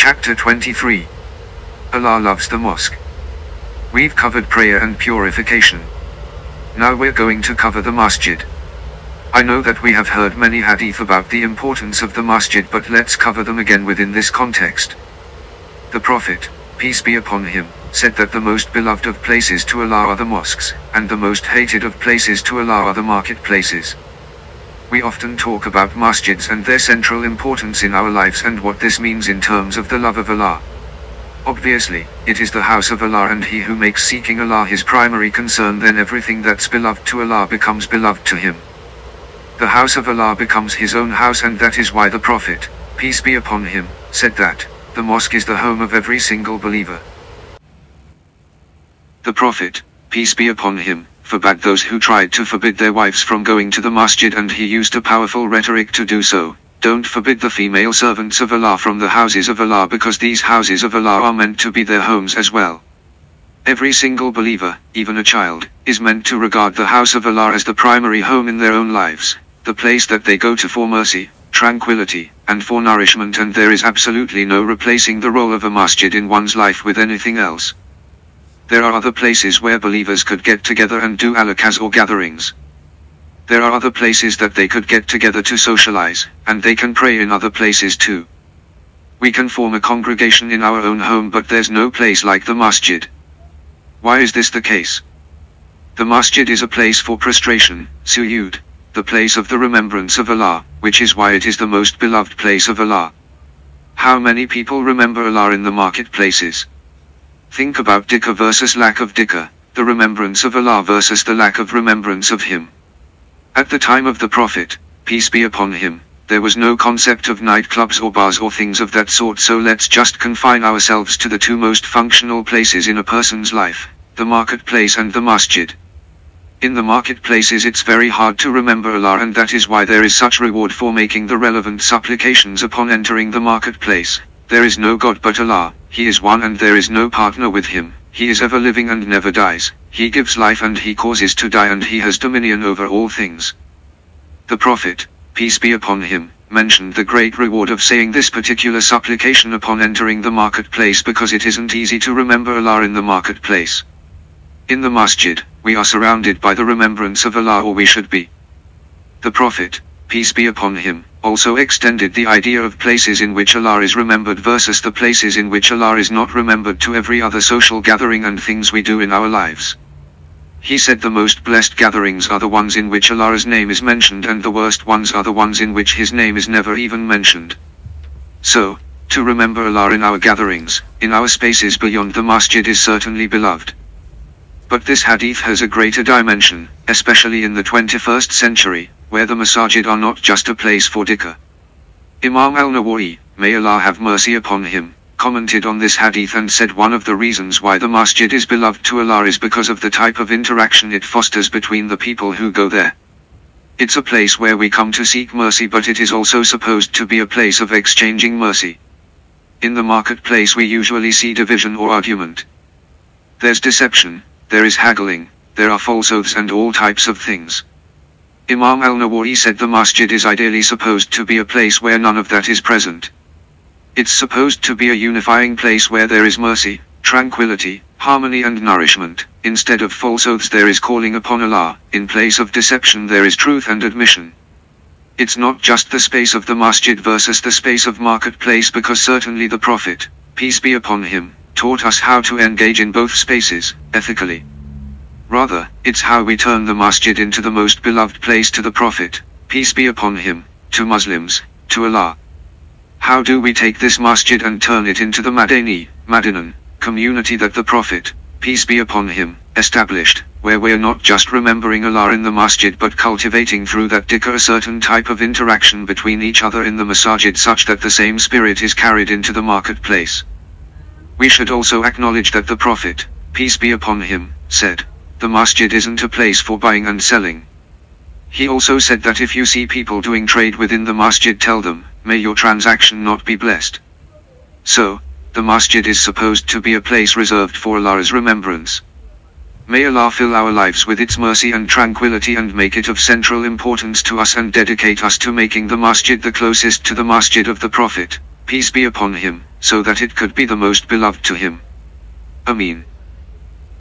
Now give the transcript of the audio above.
Chapter 23 Allah loves the mosque. We've covered prayer and purification. Now we're going to cover the masjid. I know that we have heard many hadith about the importance of the masjid but let's cover them again within this context. The Prophet, peace be upon him, said that the most beloved of places to Allah are the mosques, and the most hated of places to Allah are the marketplaces. We often talk about masjids and their central importance in our lives and what this means in terms of the love of Allah. Obviously, it is the house of Allah and he who makes seeking Allah his primary concern then everything that's beloved to Allah becomes beloved to him. The house of Allah becomes his own house and that is why the Prophet, peace be upon him, said that, the mosque is the home of every single believer. The Prophet, peace be upon him, forbade those who tried to forbid their wives from going to the masjid and he used a powerful rhetoric to do so. Don't forbid the female servants of Allah from the houses of Allah because these houses of Allah are meant to be their homes as well. Every single believer, even a child, is meant to regard the house of Allah as the primary home in their own lives, the place that they go to for mercy, tranquility, and for nourishment and there is absolutely no replacing the role of a masjid in one's life with anything else. There are other places where believers could get together and do halaqas or gatherings. There are other places that they could get together to socialize, and they can pray in other places too. We can form a congregation in our own home but there's no place like the masjid. Why is this the case? The masjid is a place for prostration, sujud, the place of the remembrance of Allah, which is why it is the most beloved place of Allah. How many people remember Allah in the marketplaces? Think about dhikr versus lack of dhikr, the remembrance of Allah versus the lack of remembrance of Him. At the time of the Prophet, peace be upon him, there was no concept of nightclubs or bars or things of that sort so let's just confine ourselves to the two most functional places in a person's life, the marketplace and the masjid. In the marketplaces it's very hard to remember Allah and that is why there is such reward for making the relevant supplications upon entering the marketplace. There is no God but Allah, He is one and there is no partner with Him, He is ever living and never dies, He gives life and He causes to die and He has dominion over all things. The Prophet, peace be upon him, mentioned the great reward of saying this particular supplication upon entering the marketplace because it isn't easy to remember Allah in the marketplace. In the masjid, we are surrounded by the remembrance of Allah or we should be. The Prophet, peace be upon him, also extended the idea of places in which Allah is remembered versus the places in which Allah is not remembered to every other social gathering and things we do in our lives. He said the most blessed gatherings are the ones in which Allah's name is mentioned and the worst ones are the ones in which His name is never even mentioned. So, to remember Allah in our gatherings, in our spaces beyond the masjid is certainly beloved. But this hadith has a greater dimension, especially in the 21st century, where the masajid are not just a place for dhikr. Imam al-Nawawi, may Allah have mercy upon him, commented on this hadith and said one of the reasons why the masjid is beloved to Allah is because of the type of interaction it fosters between the people who go there. It's a place where we come to seek mercy but it is also supposed to be a place of exchanging mercy. In the marketplace we usually see division or argument. There's deception, there is haggling, there are false oaths and all types of things. Imam al-Nawawi said the masjid is ideally supposed to be a place where none of that is present. It's supposed to be a unifying place where there is mercy, tranquility, harmony and nourishment. Instead of false oaths there is calling upon Allah, in place of deception there is truth and admission. It's not just the space of the masjid versus the space of marketplace because certainly the Prophet, peace be upon him, taught us how to engage in both spaces, ethically. Rather, it's how we turn the masjid into the most beloved place to the Prophet, peace be upon him, to Muslims, to Allah. How do we take this masjid and turn it into the Madani, Madinan, community that the Prophet, peace be upon him, established, where we're not just remembering Allah in the masjid but cultivating through that dhikr a certain type of interaction between each other in the masajid such that the same spirit is carried into the marketplace. We should also acknowledge that the Prophet, peace be upon him, said, the masjid isn't a place for buying and selling. He also said that if you see people doing trade within the masjid tell them, may your transaction not be blessed. So, the masjid is supposed to be a place reserved for Allah's remembrance. May Allah fill our lives with its mercy and tranquility and make it of central importance to us and dedicate us to making the masjid the closest to the masjid of the Prophet, peace be upon him, so that it could be the most beloved to him. Amin.